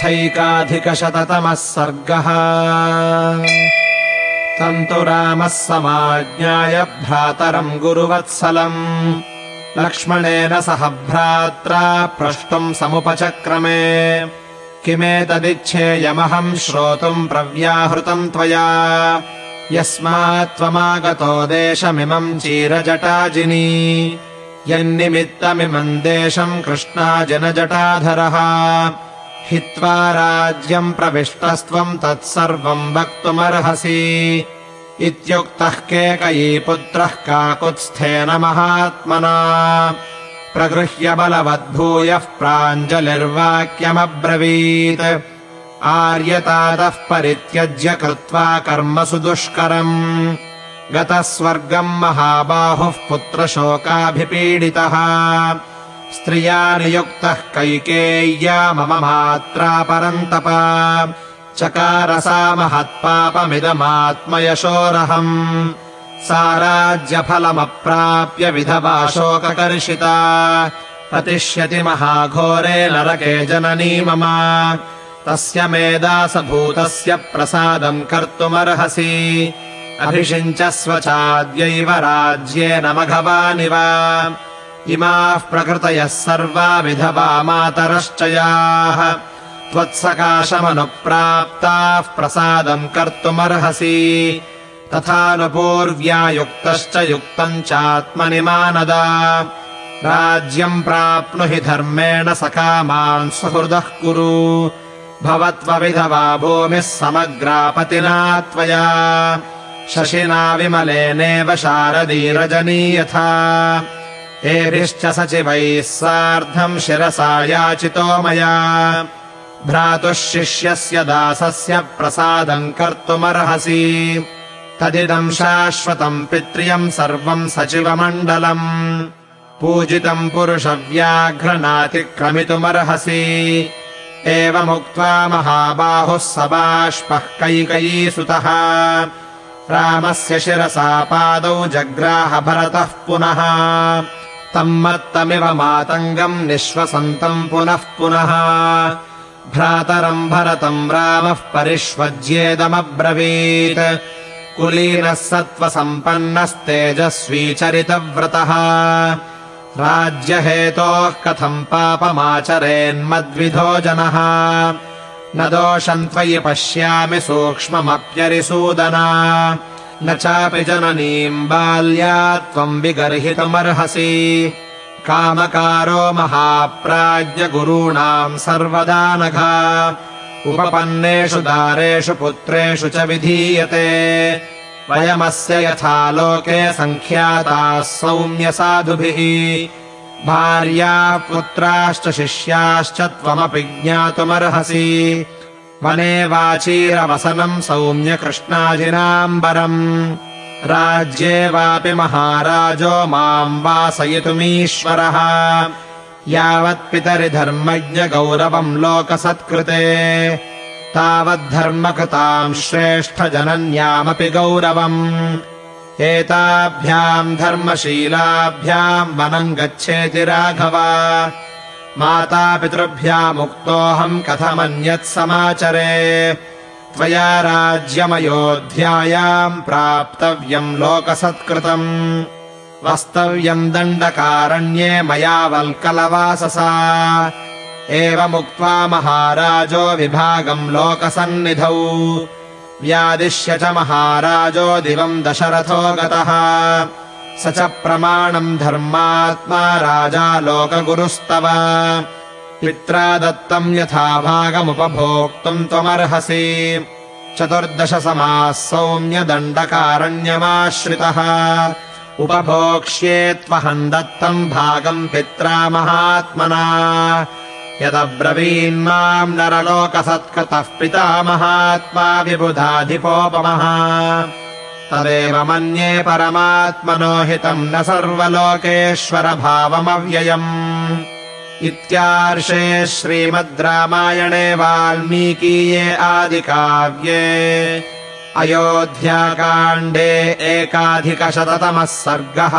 अथैकाधिकशततमः सर्गः। तन्तु रामः समाज्ञाय भ्रातरम् गुरुवत्सलम्। लक्ष्मणेन सह भ्रात्रा प्रष्टुम् समुपचक्रमे। किमेतदिच्छेयमहम् श्रोतुम् प्रव्याहृतम् त्वया। यस्मात् त्वमागतो देशमिमम् चीरजटाजिनी। यन्निमित्तमिमम् देशम् कृष्णाजनजटाधरः हित्वा राज्यम् प्रविष्टस्त्वम् तत्सर्वम् वक्तुमर्हसि। इत्युक्तः केकयीपुत्रः काकुत्स्थेन महात्मना। प्रगृह्य बलवद्भूयः प्राञ्जलिर्वाक्यमब्रवीत्। आर्यतातः परित्यज्य कृत्वा कर्मसु दुष्करम् गतः स्वर्गम् महाबाहुः पुत्रशोकाभिपीडितः स्त्रिया नियुक्तः कैकेय्या मम मात्रा परन्तप। चकारसा महत्पापमिदमात्मयशोरहम्। सा राज्यफलमप्राप्य विधवा शोककर्षिता। पतिष्यति महाघोरे नरके जननी मम। तस्य मेदासभूतस्य प्रसादम् कर्तुमर्हसि। अभिषिञ्चस्व चाद्यैव राज्येन मघवानिव इमाः प्रकृतयः सर्वा विधवा मातरश्च याः त्वत्सकाशमनुप्राप्ताः प्रसादम् कर्तुमर्हसि। तथानुपूर्व्या युक्तश्च युक्तम् चात्मनि मानदा राज्यम् प्राप्नुहि धर्मेण सकामान् सुहृदः कुरु। भवत्वविधवा भूमिः समग्रापतिना त्वया। शशिना विमलेनेव शारदीरजनी यथा एभिश्च सचिवैः सार्धम् शिरसा याचितो मया। भ्रातुः शिष्यस्य दासस्य प्रसादम् कर्तुमर्हसि। तदिदम् शाश्वतम् पित्र्यम् सर्वम् सचिवमण्डलम्। पूजितम् पुरुषव्याघ्रनातिक्रमितुमर्हसि। एवमुक्त्वा महाबाहुः सबाष्पः कैकयीसुतः। रामस्य शिरसा पादौ जग्राह भरतः पुनः तम् मत्तमिव मातङ्गम् निःश्वसन्तम् पुनः पुनः। भ्रातरम् भरतम् रामः परिष्वज्येदमब्रवीत्। कुलीनः सत्त्वसम्पन्नस्तेजस्वी चरितव्रतः। राज्यहेतोः कथम् पापमाचरेन्मद्विधो जनः। न दोषम् त्वयि पश्यामि सूक्ष्ममप्यरिसूदना न चापि जननीम् बाल्यात् त्वम् विगर्हितुमर्हसि। कामकारो महाप्राज्ञगुरूणाम् सर्वदा नघा उपपन्नेषु दारेषु पुत्रेषु च विधीयते। वयमस्य यथा लोके सङ्ख्याताः सौम्यसाधुभिः। भार्या पुत्राश्च शिष्याश्च त्वमपि ज्ञातुमर्हसि वने वाचीरवसनम् सौम्यकृष्णाजिनाम्बरम्। राज्ये वापि महाराजो माम् वासयितुमीश्वरः। यावत्पितरि धर्मज्ञगौरवम् लोकसत्कृते। तावद्धर्मकृताम् श्रेष्ठजनन्यामपि गौरवम्। एताभ्याम् धर्मशीलाभ्याम् वनम् गच्छेति राघव मातापितृभ्यामुक्तोऽहम् कथमन्यत् समाचरे। त्वया राज्यमयोध्यायाम् प्राप्तव्यम् लोकसत्कृतम्। वस्तव्यम् दण्डकारण्ये मया वल्कलवाससा। एवमुक्त्वा महाराजो विभागम् लोकसन्निधौ। व्यादिश्य च महाराजो दिवम् दशरथो गतः स च प्रमाणम् धर्मात्मा राजा लोकगुरुस्तव। पित्रा दत्तम् यथा भागमुपभोक्तुम् त्वमर्हसि। चतुर्दश समाः सौम्यदण्डकारण्यमाश्रितः। उपभोक्ष्ये त्वहम् दत्तम् भागम् पित्रा महात्मना। यदब्रवीन्माम् नरलोकसत्कृतः पिता महात्मा विबुधाधिपोपमः तदेव मन्ये परमात्मनो हितम् न सर्वलोकेश्वरभावमव्ययम्। इत्यार्षे श्रीमद् रामायणे वाल्मीकीये आदिकाव्ये। अयोध्याकाण्डे एकाधिकशततमः सर्गः